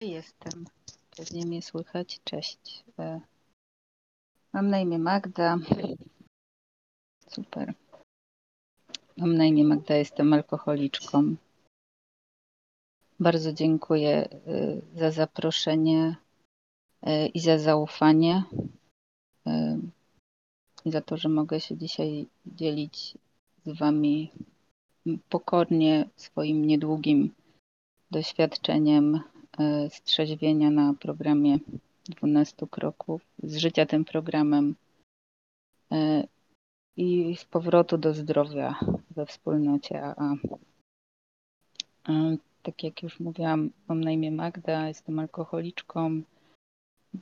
Jestem. Pewnie mnie słychać. Cześć. E, mam na imię Magda. Super. Mam na imię Magda, jestem alkoholiczką. Bardzo dziękuję e, za zaproszenie e, i za zaufanie. I za to, że mogę się dzisiaj dzielić z Wami pokornie swoim niedługim doświadczeniem strzeźwienia na programie 12 kroków, z życia tym programem e, i z powrotu do zdrowia we wspólnocie AA. Tak jak już mówiłam, mam na imię Magda, jestem alkoholiczką.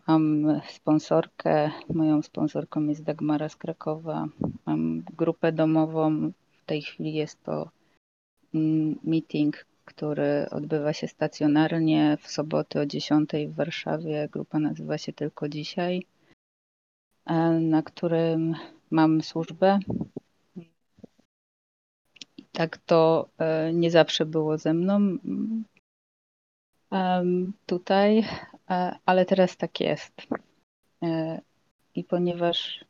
Mam sponsorkę. Moją sponsorką jest Dagmara z Krakowa. Mam grupę domową. W tej chwili jest to mm, meeting który odbywa się stacjonarnie w soboty o 10 w Warszawie. Grupa nazywa się Tylko Dzisiaj, e, na którym mam służbę. I tak to e, nie zawsze było ze mną tutaj, e, ale teraz tak jest. I ponieważ,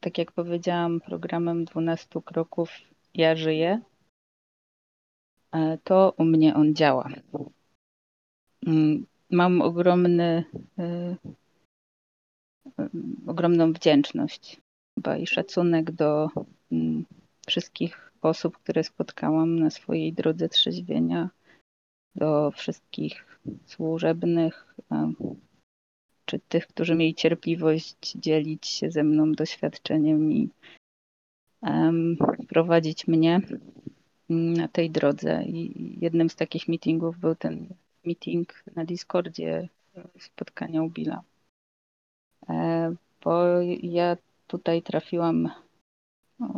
tak jak powiedziałam, programem 12 kroków ja żyję, to u mnie on działa. Mm, mam ogromny, e, ogromną wdzięczność chyba i szacunek do mm, wszystkich osób, które spotkałam na swojej drodze trzeźwienia, do wszystkich służebnych, e, czy tych, którzy mieli cierpliwość dzielić się ze mną doświadczeniem i prowadzić mnie na tej drodze. I jednym z takich meetingów był ten meeting na Discordzie spotkania u Billa. E, bo ja tutaj trafiłam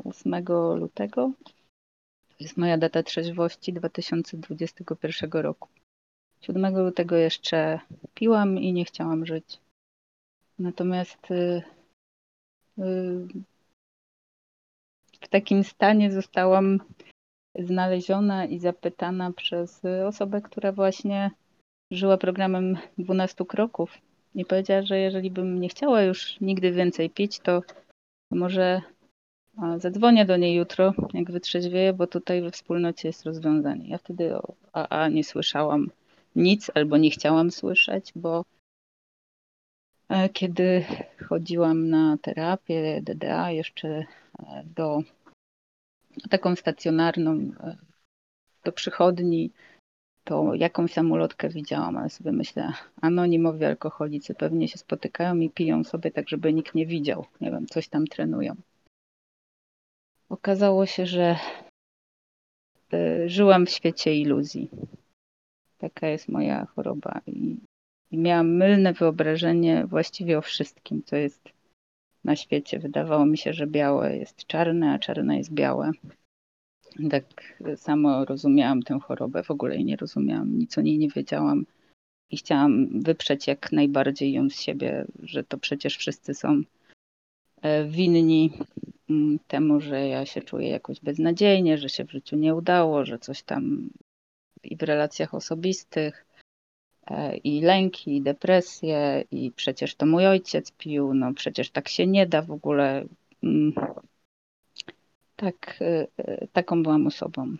8 lutego. To jest moja data trzeźwości 2021 roku. 7 lutego jeszcze piłam i nie chciałam żyć. Natomiast y, y, w takim stanie zostałam znaleziona i zapytana przez osobę, która właśnie żyła programem 12 kroków i powiedziała, że jeżeli bym nie chciała już nigdy więcej pić, to może zadzwonię do niej jutro, jak wytrzeźwieję, bo tutaj we wspólnocie jest rozwiązanie. Ja wtedy o AA nie słyszałam nic albo nie chciałam słyszeć, bo e, kiedy chodziłam na terapię DDA jeszcze e, do taką stacjonarną e, do przychodni, to jakąś samolotkę widziałam, ale sobie myślę, anonimowi alkoholicy pewnie się spotykają i piją sobie tak, żeby nikt nie widział. Nie wiem, coś tam trenują. Okazało się, że e, żyłam w świecie iluzji. Taka jest moja choroba. I, I miałam mylne wyobrażenie właściwie o wszystkim, co jest na świecie. Wydawało mi się, że białe jest czarne, a czarne jest białe. Tak samo rozumiałam tę chorobę, w ogóle jej nie rozumiałam, nic o niej nie wiedziałam i chciałam wyprzeć jak najbardziej ją z siebie, że to przecież wszyscy są e, winni mm, temu, że ja się czuję jakoś beznadziejnie, że się w życiu nie udało, że coś tam i w relacjach osobistych, i lęki, i depresje, i przecież to mój ojciec pił, no przecież tak się nie da w ogóle. Mm. Tak, e, e, taką byłam osobą.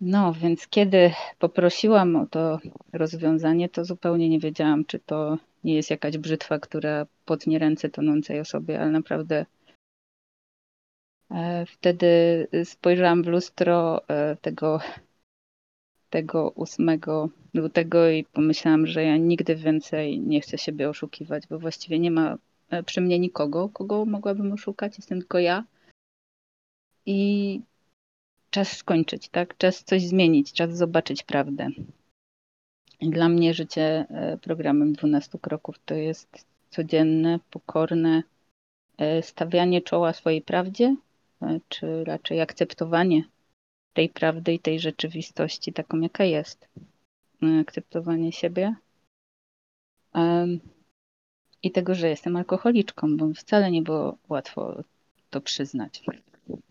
No, więc kiedy poprosiłam o to rozwiązanie, to zupełnie nie wiedziałam, czy to nie jest jakaś brzytwa, która potnie ręce tonącej osobie, ale naprawdę wtedy spojrzałam w lustro tego tego 8 lutego i pomyślałam, że ja nigdy więcej nie chcę siebie oszukiwać, bo właściwie nie ma e, przy mnie nikogo, kogo mogłabym oszukać, jestem tylko ja. I czas skończyć, tak? Czas coś zmienić, czas zobaczyć prawdę. Dla mnie życie e, programem 12 kroków to jest codzienne, pokorne e, stawianie czoła swojej prawdzie, czy raczej akceptowanie tej prawdy i tej rzeczywistości taką, jaka jest. E, akceptowanie siebie i tego, że jestem alkoholiczką, bo wcale nie było łatwo to przyznać.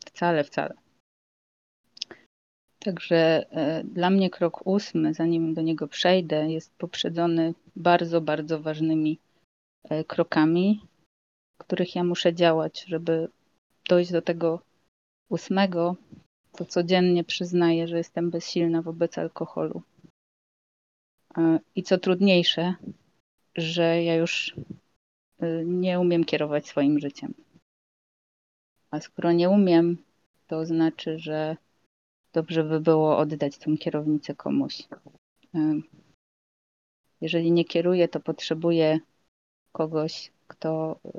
Wcale, wcale. Także e, dla mnie krok ósmy, zanim do niego przejdę, jest poprzedzony bardzo, bardzo ważnymi e, krokami, których ja muszę działać, żeby dojść do tego ósmego, to codziennie przyznaję, że jestem bezsilna wobec alkoholu. E, I co trudniejsze, że ja już nie umiem kierować swoim życiem. A skoro nie umiem, to znaczy, że dobrze by było oddać tą kierownicę komuś. Jeżeli nie kieruję, to potrzebuję kogoś, kto e,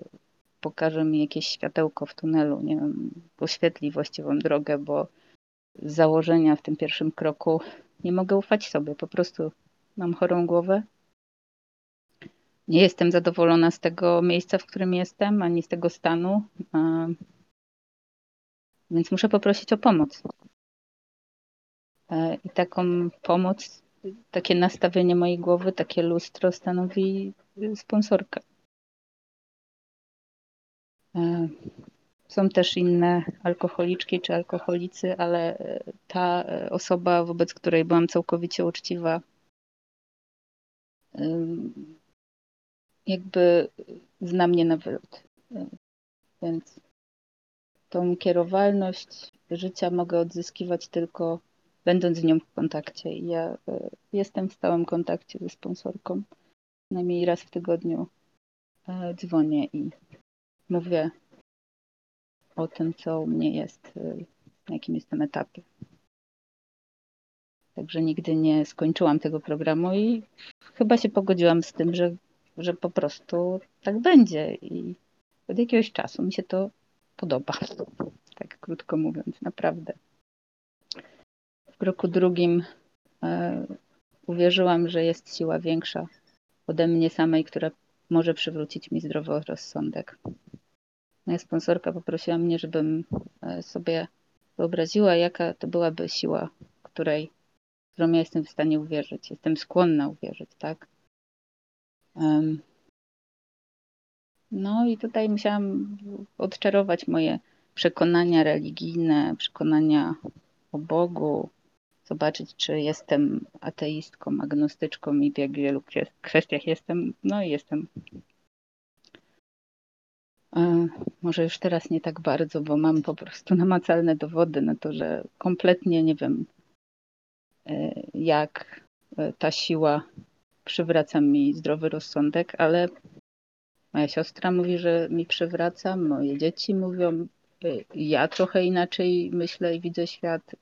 pokaże mi jakieś światełko w tunelu, nie wiem, poświetli właściwą drogę, bo z założenia w tym pierwszym kroku nie mogę ufać sobie. Po prostu mam chorą głowę. Nie jestem zadowolona z tego miejsca, w którym jestem, ani z tego stanu, więc muszę poprosić o pomoc. E, I taką pomoc, takie nastawienie mojej głowy, takie lustro stanowi sponsorka. E, są też inne alkoholiczki czy alkoholicy, ale e, ta osoba, wobec której byłam całkowicie uczciwa, jakby zna mnie na wylot. Więc tą kierowalność życia mogę odzyskiwać tylko będąc z nią w kontakcie. Ja e, jestem w stałym kontakcie ze sponsorką. Najmniej raz w tygodniu e, dzwonię i mówię o tym, co u mnie jest, e, na jakim jestem etapie. Także nigdy nie skończyłam tego programu i chyba się pogodziłam z tym, że, że po prostu tak będzie. I od jakiegoś czasu mi się to podoba. Tak krótko mówiąc, naprawdę w roku drugim e, uwierzyłam, że jest siła większa ode mnie samej, która może przywrócić mi zdrowy rozsądek. Moja sponsorka poprosiła mnie, żebym e, sobie wyobraziła, jaka to byłaby siła, której, którą ja jestem w stanie uwierzyć. Jestem skłonna uwierzyć, tak? No i tutaj musiałam odczarować moje przekonania religijne, przekonania o Bogu, zobaczyć, czy jestem ateistką, agnostyczką i w jak wielu kwestiach jestem. No i jestem. E, może już teraz nie tak bardzo, bo mam po prostu namacalne dowody na to, że kompletnie nie wiem, e, jak e, ta siła przywraca mi zdrowy rozsądek, ale moja siostra mówi, że mi przywraca, moje dzieci mówią, ja trochę inaczej myślę i widzę świat,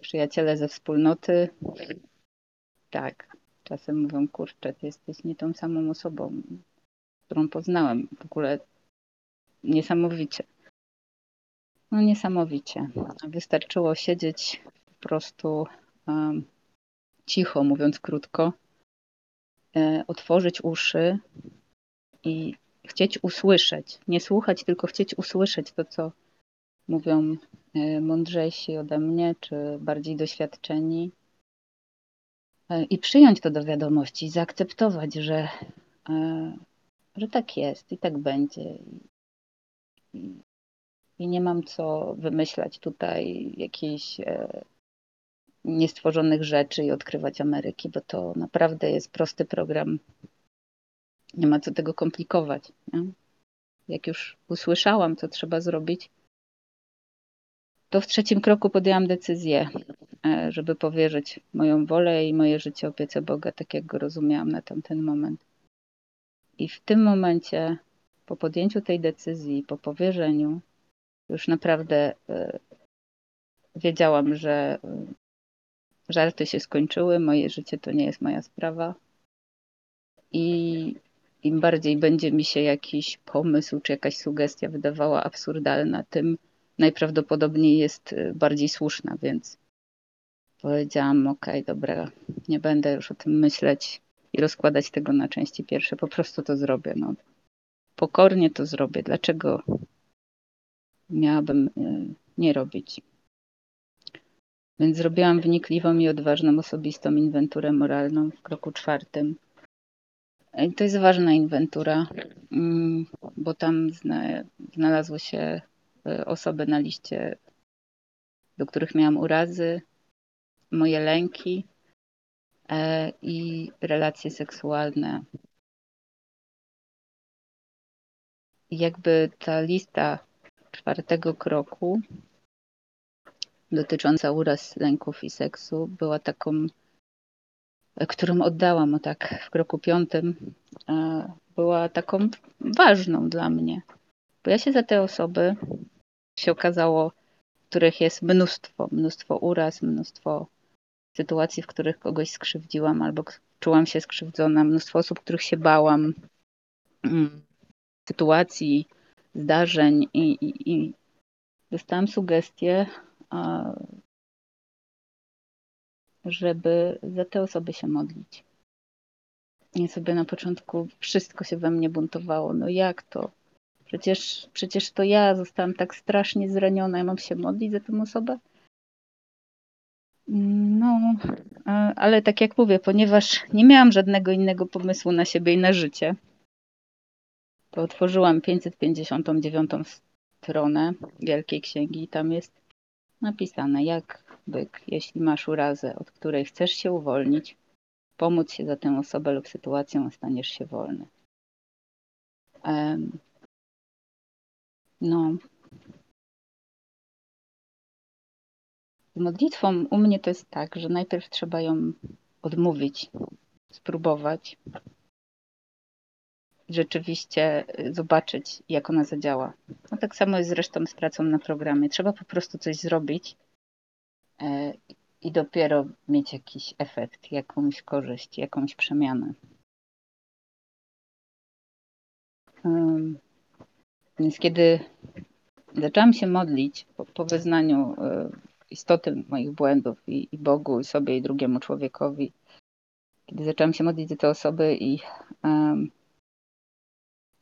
przyjaciele ze wspólnoty. Tak, czasem mówią, kurczę, ty jesteś nie tą samą osobą, którą poznałem. W ogóle niesamowicie. No niesamowicie. Wystarczyło siedzieć po prostu um, cicho, mówiąc krótko, e, otworzyć uszy i chcieć usłyszeć. Nie słuchać, tylko chcieć usłyszeć to, co mówią e, mądrzejsi ode mnie, czy bardziej doświadczeni. E, I przyjąć to do wiadomości, zaakceptować, że, e, że tak jest i tak będzie. I, i nie mam co wymyślać tutaj jakichś niestworzonych rzeczy i odkrywać Ameryki, bo to naprawdę jest prosty program. Nie ma co tego komplikować. Nie? Jak już usłyszałam, co trzeba zrobić, to w trzecim kroku podjęłam decyzję, e, żeby powierzyć moją wolę i moje życie opiece Boga, tak jak go rozumiałam na tamten moment. I w tym momencie, po podjęciu tej decyzji, po powierzeniu, już naprawdę e, wiedziałam, że e, żarty się skończyły, moje życie to nie jest moja sprawa. I im bardziej będzie mi się jakiś pomysł czy jakaś sugestia wydawała absurdalna, tym najprawdopodobniej jest y, bardziej słuszna, więc powiedziałam, ok, dobra, nie będę już o tym myśleć i rozkładać tego na części pierwsze, po prostu to zrobię. No. Pokornie to zrobię. Dlaczego miałabym y, nie robić? Więc zrobiłam wnikliwą i odważną osobistą inwenturę moralną w kroku czwartym. I to jest ważna inwentura, mm, bo tam znalazło się Y, osoby na liście do których miałam urazy, moje lęki e, i relacje seksualne. Jakby ta lista czwartego kroku dotycząca uraz, lęków i seksu była taką, którą oddałam tak w kroku piątym, e, była taką ważną dla mnie. Bo ja się za te osoby się okazało, których jest mnóstwo, mnóstwo uraz, mnóstwo sytuacji, w których kogoś skrzywdziłam albo czułam się skrzywdzona, mnóstwo osób, których się bałam, mm, sytuacji, zdarzeń i, i, i dostałam sugestię, żeby za te osoby się modlić. I sobie na początku wszystko się we mnie buntowało. No jak to? Przecież, przecież to ja zostałam tak strasznie zraniona i mam się modlić za tę osobę? No, ale tak jak mówię, ponieważ nie miałam żadnego innego pomysłu na siebie i na życie, to otworzyłam 559 stronę Wielkiej Księgi i tam jest napisane, jak byk, jeśli masz urazę, od której chcesz się uwolnić, pomóc się za tę osobę lub sytuację, staniesz się wolny. No. Z modlitwą u mnie to jest tak, że najpierw trzeba ją odmówić, spróbować, rzeczywiście y, zobaczyć, jak ona zadziała. No tak samo jest zresztą z pracą na programie. Trzeba po prostu coś zrobić e, i dopiero mieć jakiś efekt, jakąś korzyść, jakąś przemianę. Więc kiedy zaczęłam się modlić po, po wyznaniu e, istoty moich błędów i, i Bogu, i sobie, i drugiemu człowiekowi, kiedy zaczęłam się modlić za te osoby i um,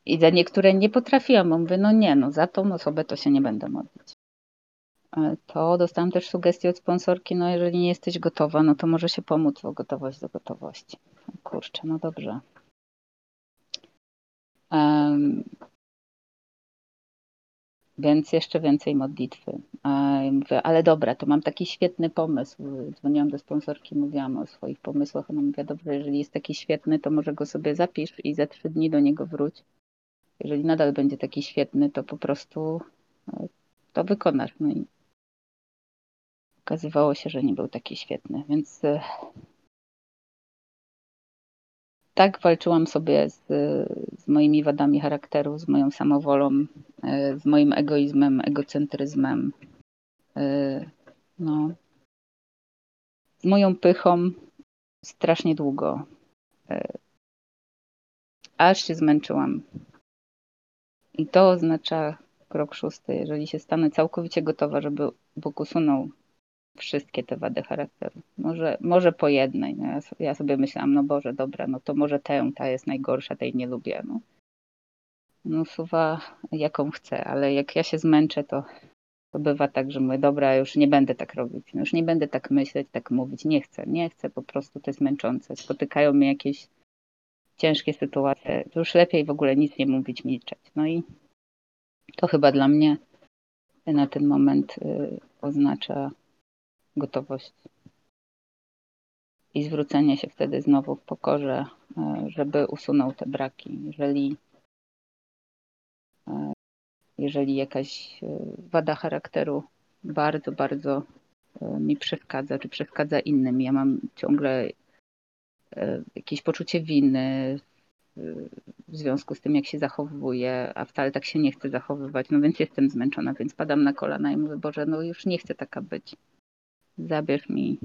i za niektóre nie potrafiłam, bo mówię, no nie, no za tą osobę to się nie będę modlić. E, to dostałam też sugestię od sponsorki, no jeżeli nie jesteś gotowa, no to może się pomóc o gotowość do gotowości. Kurczę, no dobrze. Więc jeszcze więcej modlitwy. Mówię, ale dobra, to mam taki świetny pomysł. Dzwoniłam do sponsorki, mówiłam o swoich pomysłach. Ona mówi, dobrze, jeżeli jest taki świetny, to może go sobie zapisz i za trzy dni do niego wróć jeżeli nadal będzie taki świetny, to po prostu e, to wykonasz. No i okazywało się, że nie był taki świetny, więc e, tak walczyłam sobie z, z moimi wadami charakteru, z moją samowolą, e, z moim egoizmem, egocentryzmem, no, z moją pychą strasznie długo. Aż się zmęczyłam. I to oznacza krok szósty, jeżeli się stanę całkowicie gotowa, żeby Bóg usunął wszystkie te wady charakteru. Może, może po jednej. No ja, ja sobie myślałam, no Boże, dobra, no to może tę, ta jest najgorsza, tej nie lubię. No. no usuwa jaką chcę, ale jak ja się zmęczę, to, to bywa tak, że mówię, dobra, już nie będę tak robić, no już nie będę tak myśleć, tak mówić, nie chcę, nie chcę, po prostu to jest męczące. Spotykają mnie jakieś ciężkie sytuacje, to już lepiej w ogóle nic nie mówić, milczeć. No i to chyba dla mnie na ten moment y, oznacza gotowość i zwrócenie się wtedy znowu w pokorze, y, żeby usunął te braki. Jeżeli, y, jeżeli jakaś wada charakteru bardzo, bardzo mi przeszkadza, czy przeszkadza innym, ja mam ciągle E, jakieś poczucie winy w związku z tym, jak się zachowuję, a wcale tak się nie chcę zachowywać, no więc jestem zmęczona, więc padam na kolana i mówię, Boże, no już nie chcę taka być. Zabierz mi,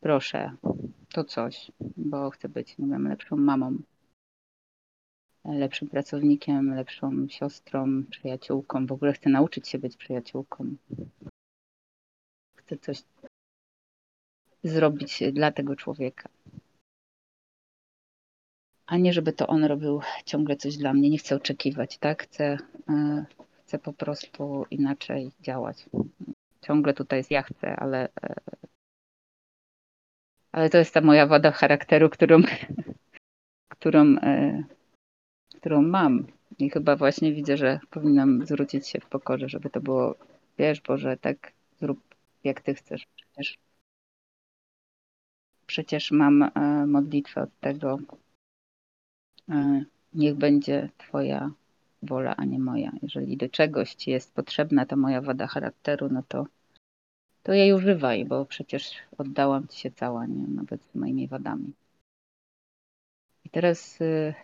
proszę, to coś, bo chcę być, nie wiem, lepszą mamą, lepszym pracownikiem, lepszą siostrą, przyjaciółką. W ogóle chcę nauczyć się być przyjaciółką. Chcę coś zrobić dla tego człowieka a nie żeby to on robił ciągle coś dla mnie. Nie chcę oczekiwać, tak? Chcę, e, chcę po prostu inaczej działać. Ciągle tutaj jest ja chcę, ale, e, ale to jest ta moja wada charakteru, którą, którą, e, którą mam. I chyba właśnie widzę, że powinnam zwrócić się w pokorze, żeby to było, wiesz, Boże, tak zrób jak ty chcesz. Przecież, przecież mam e, modlitwę od tego, niech będzie Twoja wola, a nie moja. Jeżeli do czegoś Ci jest potrzebna ta moja wada charakteru, no to, to jej używaj, bo przecież oddałam Ci się cała, nie? nawet z moimi wadami. I teraz y,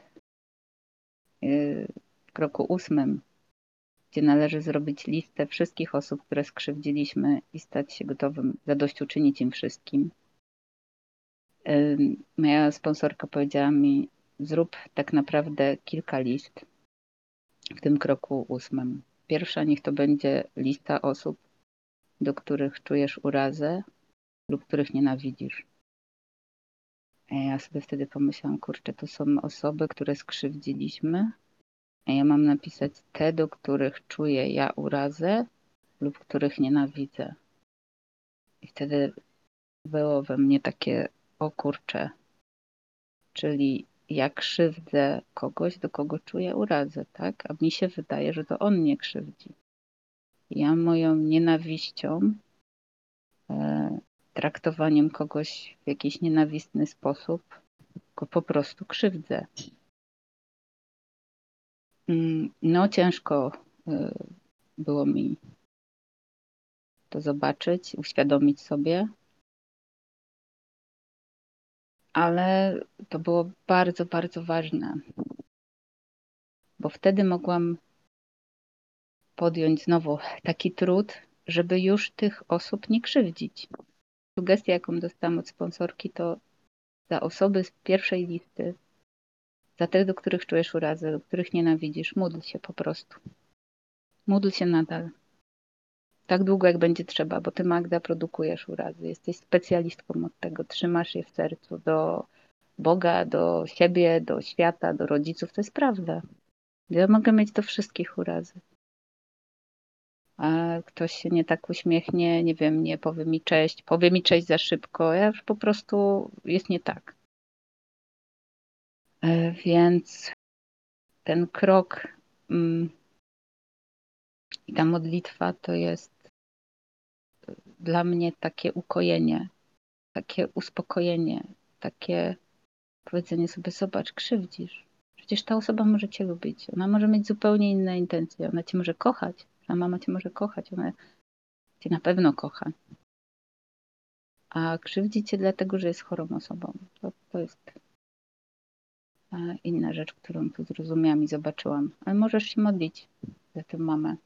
y, w kroku ósmym, gdzie należy zrobić listę wszystkich osób, które skrzywdziliśmy i stać się gotowym zadośćuczynić im wszystkim. Y, moja sponsorka powiedziała mi, zrób tak naprawdę kilka list w tym kroku ósmym. Pierwsza niech to będzie lista osób, do których czujesz urazę lub których nienawidzisz. A ja sobie wtedy pomyślałam, kurczę, to są osoby, które skrzywdziliśmy, a ja mam napisać te, do których czuję ja urazę lub których nienawidzę. I wtedy było we mnie takie, o kurczę, czyli ja krzywdzę kogoś, do kogo czuję urazę, tak? A mi się wydaje, że to on mnie krzywdzi. Ja moją nienawiścią, e, traktowaniem kogoś w jakiś nienawistny sposób, go po prostu krzywdzę. Mm, no, ciężko e, było mi to zobaczyć, uświadomić sobie, ale to było bardzo, bardzo ważne, bo wtedy mogłam podjąć znowu taki trud, żeby już tych osób nie krzywdzić. Sugestia, jaką dostałam od sponsorki, to za osoby z pierwszej listy, za te, do których czujesz urazę, do których nienawidzisz, módl się po prostu. Módl się nadal. Tak długo, jak będzie trzeba, bo ty, Magda, produkujesz urazy. Jesteś specjalistką od tego, trzymasz je w sercu do Boga, do siebie, do świata, do rodziców. To jest prawda. Ja mogę mieć do wszystkich urazy. A ktoś się nie tak uśmiechnie, nie wiem, nie powie mi cześć, powie mi cześć za szybko. Ja już po prostu jest nie tak. E, więc ten krok mm, i ta modlitwa to jest dla mnie takie ukojenie, takie uspokojenie, takie powiedzenie sobie, zobacz, krzywdzisz. Przecież ta osoba może cię lubić. Ona może mieć zupełnie inne intencje. Ona cię może kochać. Ta mama cię może kochać. Ona cię na pewno kocha. A krzywdzi cię dlatego, że jest chorą osobą. To, to jest e, inna rzecz, którą tu zrozumiałam i zobaczyłam. Ale możesz się modlić za tę mamę.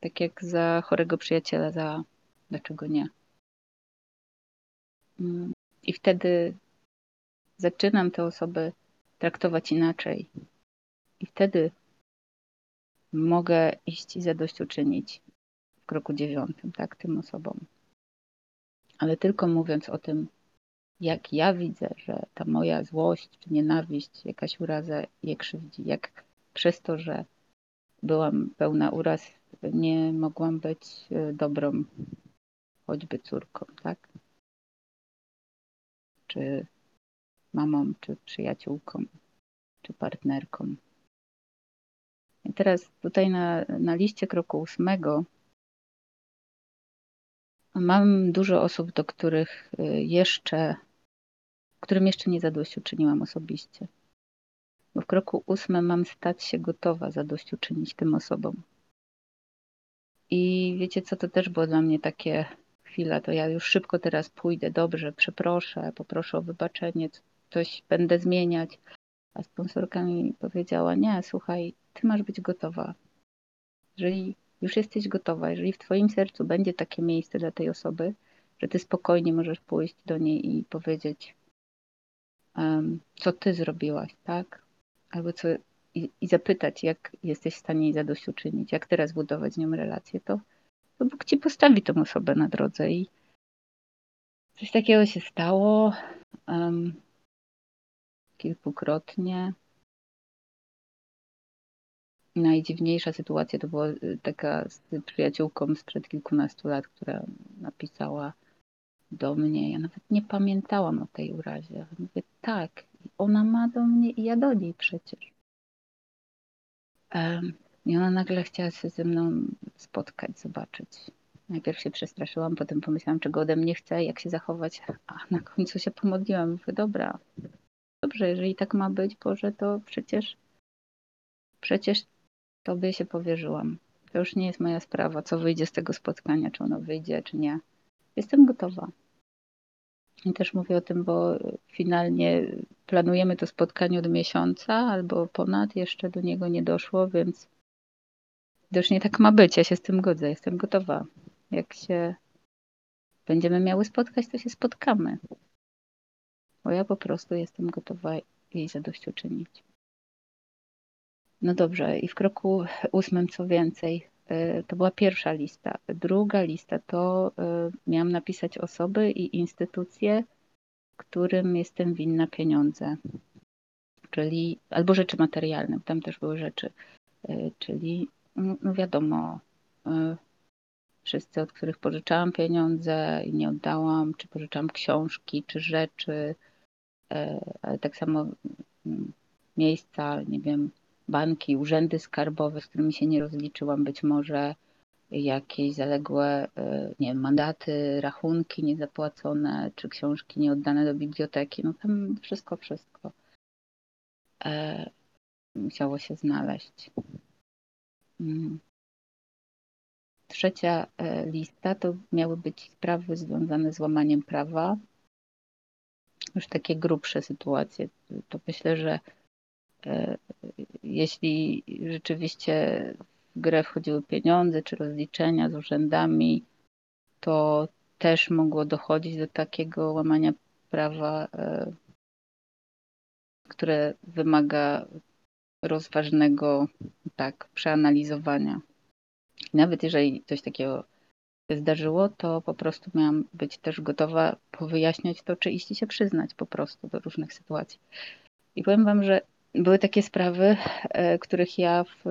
Tak jak za chorego przyjaciela, za Dlaczego nie? Mm, I wtedy zaczynam te osoby traktować inaczej. I wtedy mogę iść i zadośćuczynić w kroku dziewiątym, tak, tym osobom. Ale tylko mówiąc o tym, jak ja widzę, że ta moja złość czy nienawiść, jakaś uraza je krzywdzi, jak przez to, że byłam pełna uraz, nie mogłam być e, dobrą choćby córką, tak? Czy mamą, czy przyjaciółką, czy partnerką. I teraz tutaj na, na liście kroku ósmego mam dużo osób, do których y, jeszcze, którym jeszcze nie zadośćuczyniłam osobiście. Bo w kroku ósmym mam stać się gotowa zadośćuczynić tym osobom. I wiecie co, to też było dla mnie takie chwila, to ja już szybko teraz pójdę, dobrze, przeproszę, poproszę o wybaczenie, coś będę zmieniać. A sponsorka mi powiedziała, nie, słuchaj, ty masz być gotowa. Jeżeli już jesteś gotowa, jeżeli w twoim sercu będzie takie miejsce dla tej osoby, że ty spokojnie możesz pójść do niej i powiedzieć, um, co ty zrobiłaś, tak? Albo co, i, i, zapytać, jak jesteś w stanie jej zadośćuczynić, jak teraz budować z nią relację, to to Bóg ci postawi tą osobę na drodze i coś takiego się stało um, kilkukrotnie. Najdziwniejsza sytuacja to była y, taka z przyjaciółką sprzed kilkunastu lat, która napisała do mnie. Ja nawet nie pamiętałam o tej urazie. Mówię, tak, ona ma do mnie i ja do niej przecież. I ona nagle chciała się ze mną spotkać, zobaczyć. Najpierw się przestraszyłam, potem pomyślałam, czego ode mnie chce, jak się zachować, a na końcu się pomodliłam. Mówię, dobra, dobrze, jeżeli tak ma być, Boże, to przecież, przecież Tobie się powierzyłam. To już nie jest moja sprawa, co wyjdzie z tego spotkania, czy ono wyjdzie, czy nie. Jestem gotowa. I też mówię o tym, bo finalnie planujemy to spotkanie od miesiąca albo ponad, jeszcze do niego nie doszło, więc też nie tak ma być. Ja się z tym godzę, jestem gotowa. Jak się będziemy miały spotkać, to się spotkamy. Bo ja po prostu jestem gotowa jej zadośćuczynić. No dobrze, i w kroku ósmym co więcej, y, to była pierwsza lista. Druga lista to y, miałam napisać osoby i instytucje, którym jestem winna pieniądze, czyli albo rzeczy materialne, tam też były rzeczy, y, czyli no wiadomo, wszyscy, od których pożyczałam pieniądze i nie oddałam, czy pożyczałam książki, czy rzeczy, ale tak samo mm, miejsca, nie wiem, banki, urzędy skarbowe, z którymi się nie rozliczyłam, być może jakieś zaległe e, nie wiem, mandaty, rachunki niezapłacone, czy książki nieoddane do biblioteki. No tam wszystko, wszystko musiało się znaleźć. Mm. Trzecia e, lista to miały być sprawy związane z łamaniem prawa. Już takie grubsze sytuacje. To myślę, że E, jeśli rzeczywiście w grę wchodziły pieniądze czy rozliczenia z urzędami, to też mogło dochodzić do takiego łamania prawa, e, które wymaga rozważnego tak, przeanalizowania. Nawet jeżeli coś takiego zdarzyło, to po prostu miałam być też gotowa powyjaśniać to, czy iść się przyznać po prostu do różnych sytuacji. I powiem Wam, że były takie sprawy, e, których ja w,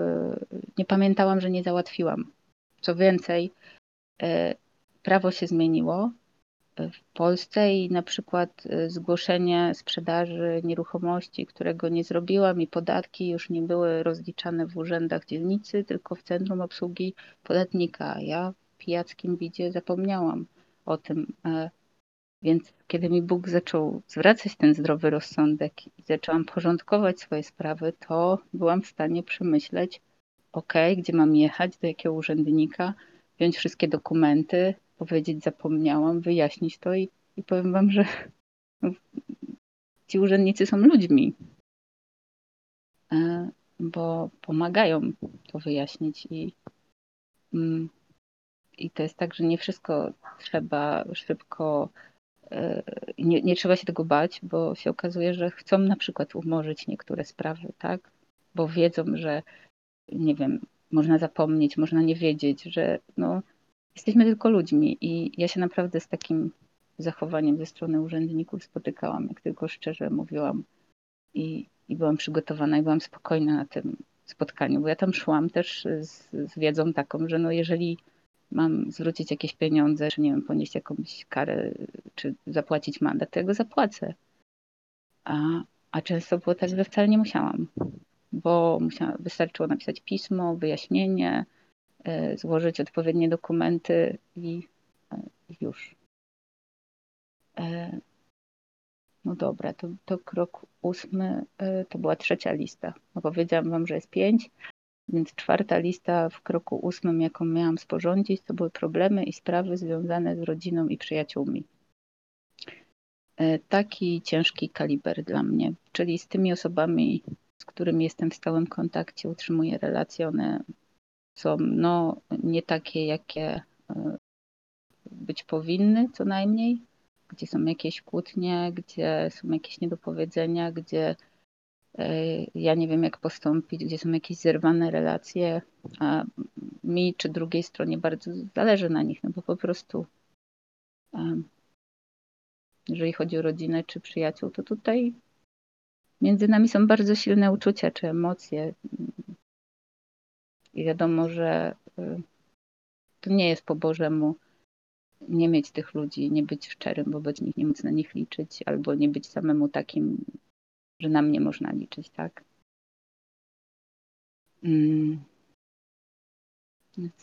nie pamiętałam, że nie załatwiłam. Co więcej, e, prawo się zmieniło w Polsce i na przykład e, zgłoszenie sprzedaży nieruchomości, którego nie zrobiłam i podatki już nie były rozliczane w urzędach dzielnicy, tylko w Centrum Obsługi Podatnika. Ja w pijackim widzie zapomniałam o tym więc kiedy mi Bóg zaczął zwracać ten zdrowy rozsądek i zaczęłam porządkować swoje sprawy, to byłam w stanie przemyśleć, ok, gdzie mam jechać, do jakiego urzędnika, wziąć wszystkie dokumenty, powiedzieć zapomniałam, wyjaśnić to i, i powiem wam, że ci urzędnicy są ludźmi, e, bo pomagają to wyjaśnić i, mm, i to jest tak, że nie wszystko trzeba szybko E, nie, nie trzeba się tego bać, bo się okazuje, że chcą na przykład umorzyć niektóre sprawy, tak? Bo wiedzą, że nie wiem, można zapomnieć, można nie wiedzieć, że no, jesteśmy tylko ludźmi i ja się naprawdę z takim zachowaniem ze strony urzędników spotykałam, jak tylko szczerze mówiłam i, i byłam przygotowana i byłam spokojna na tym spotkaniu, bo ja tam szłam też z, z wiedzą taką, że no jeżeli mam zwrócić jakieś pieniądze, czy nie wiem, ponieść jakąś karę, czy zapłacić mandat, to ja go zapłacę. A, a często było tak, że wcale nie musiałam, bo wystarczyło napisać pismo, wyjaśnienie, złożyć odpowiednie dokumenty i y, już. Y, no dobra, to, to krok ósmy, to była trzecia lista. No powiedziałam wam, że jest pięć, więc czwarta lista w kroku ósmym, jaką miałam sporządzić, to były problemy i sprawy związane z rodziną i przyjaciółmi. E, taki ciężki kaliber dla mnie, czyli z tymi osobami, z którymi jestem w stałym kontakcie, utrzymuję relacje, one są no, nie takie, jakie e, być powinny, co najmniej, gdzie są jakieś kłótnie, gdzie są jakieś niedopowiedzenia, gdzie ja nie wiem jak postąpić, gdzie są jakieś zerwane relacje, a mi czy drugiej stronie bardzo zależy na nich, no bo po prostu jeżeli chodzi o rodzinę czy przyjaciół, to tutaj między nami są bardzo silne uczucia czy emocje. I wiadomo, że y, to nie jest po Bożemu nie mieć tych ludzi, nie być szczerym wobec nich, nie móc na nich liczyć, albo nie być samemu takim, że na mnie można liczyć, tak? Mm.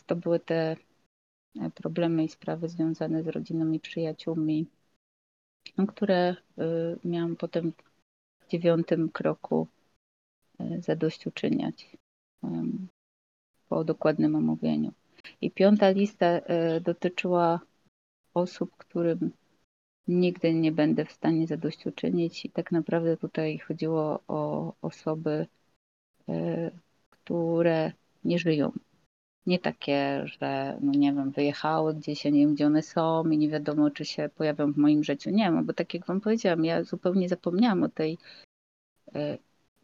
To były te problemy i sprawy związane z rodziną i przyjaciółmi, które miałam potem w dziewiątym kroku zadośćuczyniać po dokładnym omówieniu. I piąta lista dotyczyła osób, którym nigdy nie będę w stanie zadośćuczynić i tak naprawdę tutaj chodziło o osoby, e, które nie żyją. Nie takie, że no nie wiem, wyjechały gdzieś, ja nie wiem, gdzie one są i nie wiadomo, czy się pojawią w moim życiu. Nie, bo tak jak wam powiedziałam, ja zupełnie zapomniałam o tej e,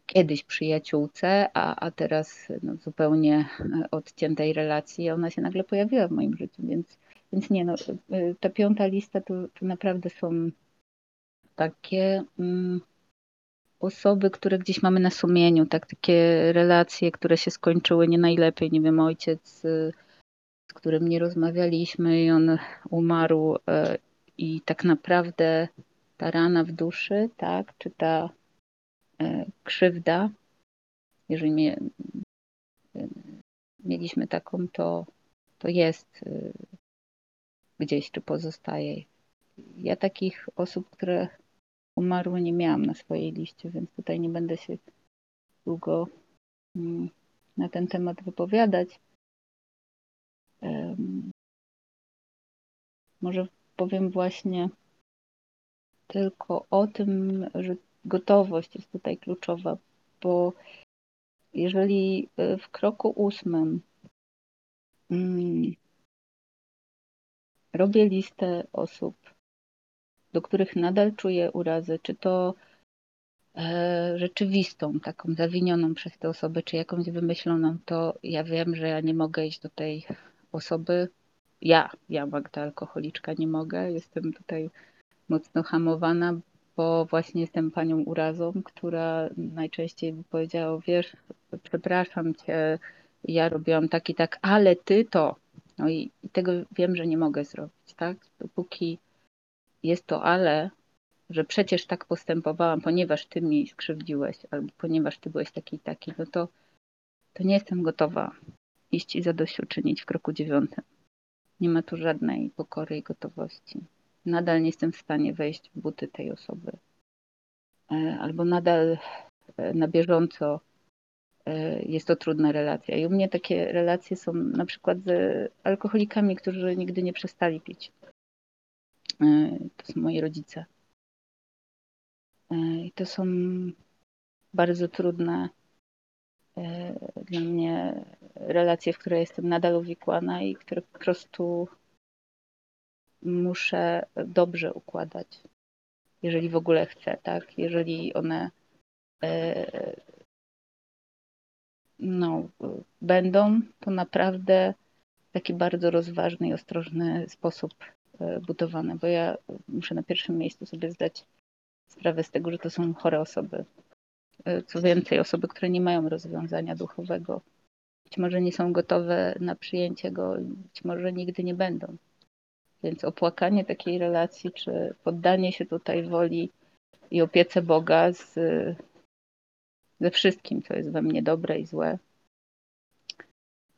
kiedyś przyjaciółce, a, a teraz no, zupełnie odciętej relacji, ona się nagle pojawiła w moim życiu, więc więc nie, no, y, ta piąta lista to, to naprawdę są takie mm, osoby, które gdzieś mamy na sumieniu, tak, takie relacje, które się skończyły nie najlepiej. Nie wiem, ojciec, y, z którym nie rozmawialiśmy i on umarł i tak naprawdę ta rana w duszy, tak, czy ta krzywda, jeżeli mnie, mieliśmy taką, to, to jest gdzieś, czy pozostaje. Ja takich osób, które umarły, nie miałam na swojej liście, więc tutaj nie będę się długo mm, na ten temat wypowiadać. Może powiem właśnie tylko o tym, że gotowość jest tutaj kluczowa, bo jeżeli e, w kroku ósmym mm, robię listę osób, do których nadal czuję urazę, czy to e, rzeczywistą, taką zawinioną przez te osoby, czy jakąś wymyśloną, to ja wiem, że ja nie mogę iść do tej osoby. Ja, ja Magda alkoholiczka nie mogę. Jestem tutaj mocno hamowana, bo właśnie jestem panią urazą, która najczęściej by powiedziała, wiesz, przepraszam cię, ja robiłam tak i tak, ale ty to, no i, i tego wiem, że nie mogę zrobić, tak? Dopóki jest to ale, że przecież tak postępowałam, ponieważ ty mi skrzywdziłeś, albo ponieważ ty byłeś taki i taki, no to, to nie jestem gotowa iść i zadośćuczynić w kroku dziewiątym. Nie ma tu żadnej pokory i gotowości. Nadal nie jestem w stanie wejść w buty tej osoby. E, albo nadal e, na bieżąco E, jest to trudna relacja. I u mnie takie relacje są na przykład z alkoholikami, którzy nigdy nie przestali pić. To są moi rodzice. I to są bardzo trudne dla mnie relacje, w które jestem nadal uwikłana i które po prostu muszę dobrze układać, jeżeli w ogóle chcę, tak? Jeżeli one no, będą, to naprawdę w taki bardzo rozważny i ostrożny sposób e, budowane, bo ja muszę na pierwszym miejscu sobie zdać sprawę z tego, że to są chore osoby. E, co więcej, osoby, które nie mają rozwiązania duchowego. Być może nie są gotowe na przyjęcie go, być może nigdy nie będą. Więc opłakanie takiej relacji, czy poddanie się tutaj woli i opiece Boga z ze wszystkim, co jest we mnie dobre i złe.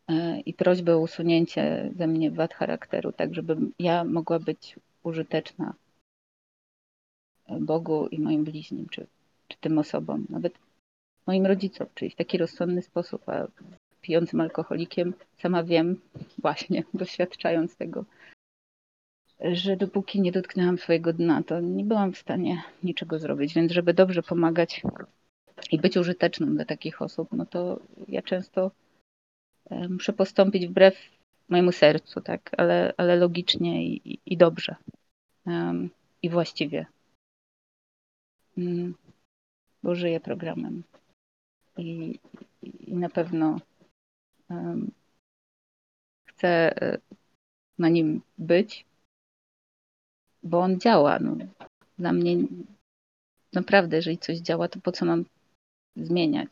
E, I prośbę o usunięcie ze mnie wad charakteru, tak żebym ja mogła być użyteczna Bogu i moim bliźnim, czy, czy tym osobom, nawet moim rodzicom, czyli w taki rozsądny sposób, a pijącym alkoholikiem sama wiem, właśnie doświadczając tego, że dopóki nie dotknęłam swojego dna, to nie byłam w stanie niczego zrobić. Więc żeby dobrze pomagać i być użytecznym dla takich osób, no to ja często muszę postąpić wbrew mojemu sercu, tak, ale, ale logicznie i, i dobrze um, i właściwie. Um, bo żyję programem i, i na pewno um, chcę e, na nim być, bo on działa. No. Dla mnie naprawdę, jeżeli coś działa, to po co mam zmieniać.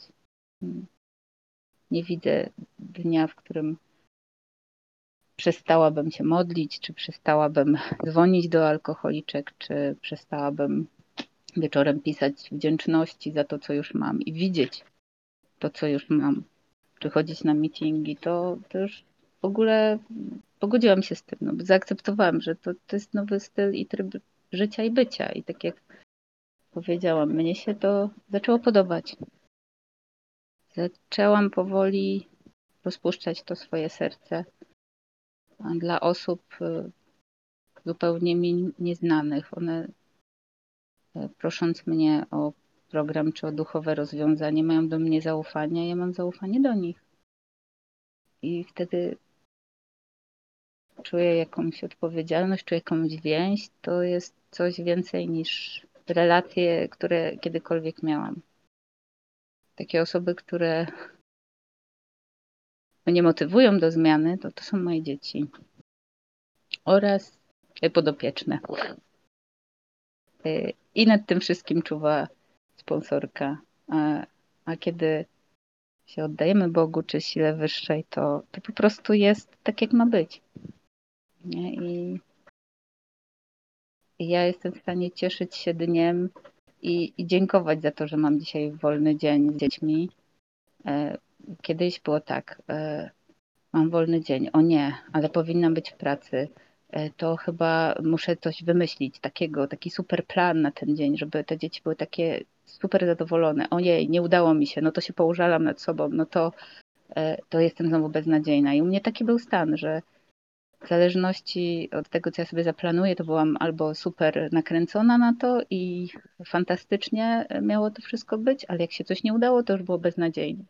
Nie widzę dnia, w którym przestałabym się modlić, czy przestałabym dzwonić do alkoholiczek, czy przestałabym wieczorem pisać wdzięczności za to, co już mam i widzieć to, co już mam, czy chodzić na meetingi, to, to już w ogóle pogodziłam się z tym, no, zaakceptowałam, że to, to jest nowy styl i tryb życia i bycia. I tak jak powiedziałam, mnie się to zaczęło podobać. Zaczęłam powoli rozpuszczać to swoje serce dla osób y, zupełnie mi nieznanych. One y, prosząc mnie o program czy o duchowe rozwiązanie, mają do mnie zaufanie, ja mam zaufanie do nich. I wtedy czuję jakąś odpowiedzialność, czuję jakąś więź. To jest coś więcej niż relacje, które kiedykolwiek miałam. Takie osoby, które mnie motywują do zmiany, to, to są moje dzieci oraz podopieczne. I nad tym wszystkim czuwa sponsorka. A, a kiedy się oddajemy Bogu czy sile wyższej, to, to po prostu jest tak, jak ma być. Nie? I, I ja jestem w stanie cieszyć się dniem i, i dziękować za to, że mam dzisiaj wolny dzień z dziećmi. E, kiedyś było tak, e, mam wolny dzień, o nie, ale powinnam być w pracy. E, to chyba muszę coś wymyślić takiego, taki super plan na ten dzień, żeby te dzieci były takie super zadowolone. Ojej, nie udało mi się, no to się położalam nad sobą, no to, to jestem znowu beznadziejna. I u mnie taki był stan, że w zależności od tego, co ja sobie zaplanuję, to byłam albo super nakręcona na to i fantastycznie miało to wszystko być, ale jak się coś nie udało, to już było beznadziejnie.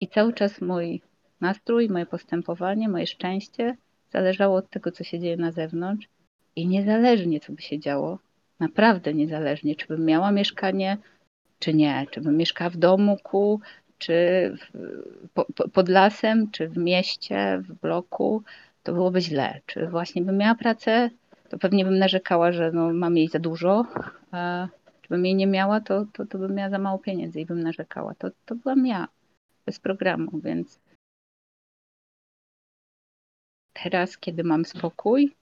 I cały czas mój nastrój, moje postępowanie, moje szczęście zależało od tego, co się dzieje na zewnątrz i niezależnie, co by się działo, naprawdę niezależnie, czy bym miała mieszkanie, czy nie, czy bym mieszkała w domu, czy w, po, pod lasem, czy w mieście, w bloku, to byłoby źle. Czy właśnie bym miała pracę, to pewnie bym narzekała, że no, mam jej za dużo. A czy bym jej nie miała, to, to, to bym miała za mało pieniędzy i bym narzekała. To, to byłam ja, bez programu, więc teraz, kiedy mam spokój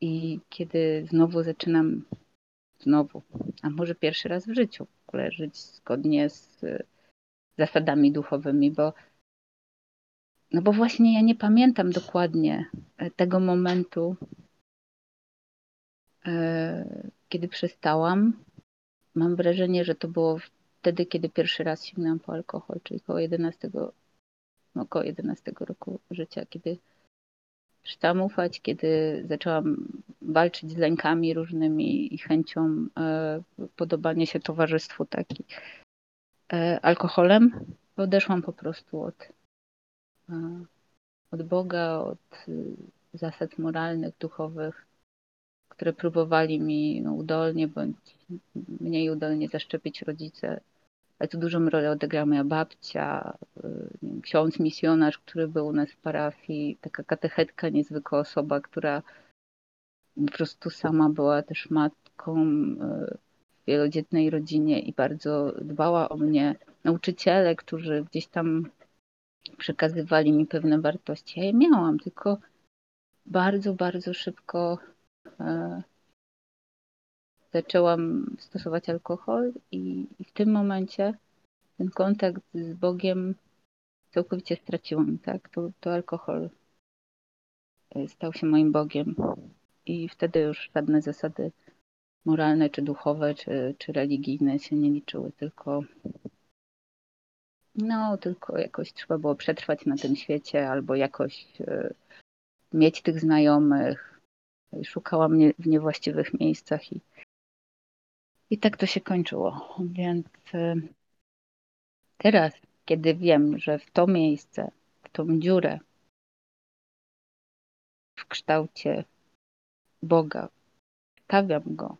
i kiedy znowu zaczynam, znowu, a może pierwszy raz w życiu, w ogóle żyć zgodnie z zasadami duchowymi, bo no bo właśnie ja nie pamiętam dokładnie e, tego momentu, e, kiedy przestałam. Mam wrażenie, że to było wtedy, kiedy pierwszy raz sięgnęłam po alkohol, czyli około 11, no około 11 roku życia, kiedy przestałam ufać, kiedy zaczęłam walczyć z lękami różnymi i chęcią e, podobania się towarzystwu taki alkoholem, odeszłam po prostu od od Boga, od y, zasad moralnych, duchowych, które próbowali mi no, udolnie bądź mniej udolnie zaszczepić rodzice. Ale tu dużą rolę odegrała moja babcia, y, ksiądz misjonarz, który był u nas w parafii, taka katechetka, niezwykła osoba, która po prostu sama była też matką y, w wielodzietnej rodzinie i bardzo dbała o mnie. Nauczyciele, którzy gdzieś tam przekazywali mi pewne wartości. Ja je miałam, tylko bardzo, bardzo szybko e, zaczęłam stosować alkohol i, i, w tym momencie ten kontakt z Bogiem całkowicie straciłam. Tak? To, to alkohol e, stał się moim Bogiem i wtedy już żadne zasady moralne, czy duchowe, czy, czy religijne się nie liczyły, tylko no, tylko jakoś trzeba było przetrwać na tym świecie albo jakoś e, mieć tych znajomych. Szukałam nie, w niewłaściwych miejscach i, i tak to się kończyło. Więc e, teraz, kiedy wiem, że w to miejsce, w tą dziurę w kształcie Boga, stawiam go.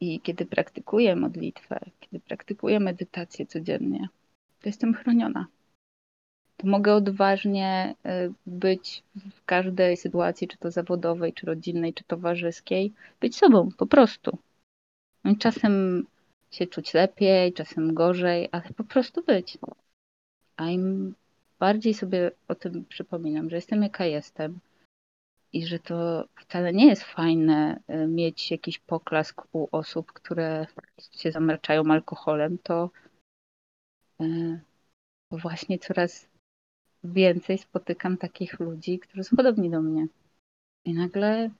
I kiedy praktykuję modlitwę, kiedy praktykuję medytację codziennie, to jestem chroniona. To mogę odważnie y, być w każdej sytuacji, czy to zawodowej, czy rodzinnej, czy towarzyskiej, być sobą po prostu. No i czasem się czuć lepiej, czasem gorzej, ale po prostu być. A im bardziej sobie o tym przypominam, że jestem jaka jestem, i że to wcale nie jest fajne e, mieć jakiś poklask u osób, które się zamraczają alkoholem, to, e, to właśnie coraz więcej spotykam takich ludzi, którzy są podobni do mnie. I nagle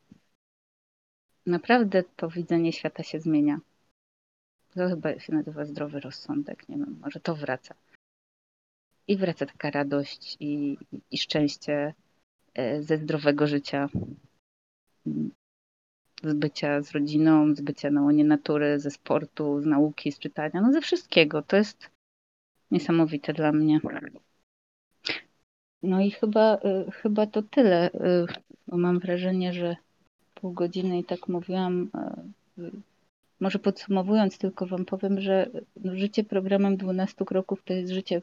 naprawdę to widzenie świata się zmienia. To chyba się nazywa zdrowy rozsądek, nie wiem, może to wraca. I wraca taka radość i, i szczęście ze zdrowego życia, z bycia z rodziną, z bycia na łonie natury, ze sportu, z nauki, z czytania, no ze wszystkiego. To jest niesamowite dla mnie. No i chyba, y, chyba to tyle, bo mam wrażenie, że pół godziny i tak mówiłam. Może podsumowując, tylko Wam powiem, że no, życie programem 12 kroków to jest życie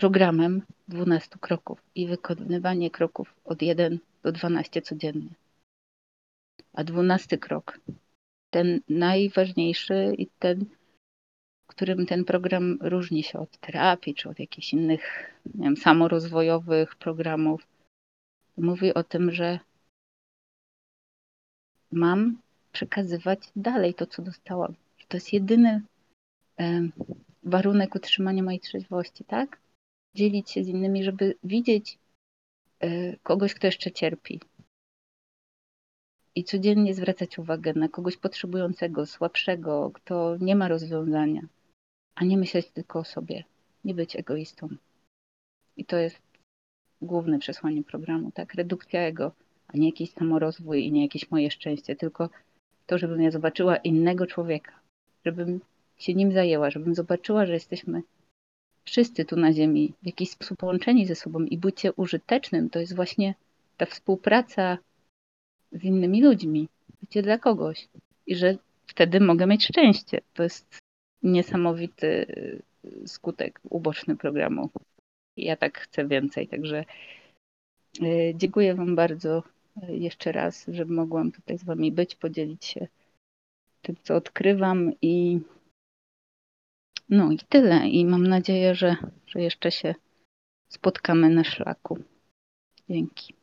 programem 12 kroków i wykonywanie kroków od 1 do 12 codziennie. A 12 krok, ten najważniejszy i ten, którym ten program różni się od terapii czy od jakichś innych nie wiem, samorozwojowych programów, mówi o tym, że mam przekazywać dalej to, co dostałam. To jest jedyny warunek utrzymania mojej trzeźwości, tak? Dzielić się z innymi, żeby widzieć e, kogoś, kto jeszcze cierpi. I codziennie zwracać uwagę na kogoś potrzebującego, słabszego, kto nie ma rozwiązania, a nie myśleć tylko o sobie, nie być egoistą. I to jest główne przesłanie programu, tak? Redukcja ego, a nie jakiś samorozwój i nie jakieś moje szczęście, tylko to, żebym ja zobaczyła innego człowieka, żebym się nim zajęła, żebym zobaczyła, że jesteśmy wszyscy tu na Ziemi w jakiś sposób połączeni ze sobą i bycie użytecznym to jest właśnie ta współpraca z innymi ludźmi, bycie dla kogoś i że wtedy mogę mieć szczęście. To jest niesamowity skutek uboczny programu. Ja tak chcę więcej, także e, dziękuję Wam bardzo jeszcze raz, że mogłam tutaj z Wami być, podzielić się tym, co odkrywam i no i tyle. I mam nadzieję, że, że jeszcze się spotkamy na szlaku. Dzięki.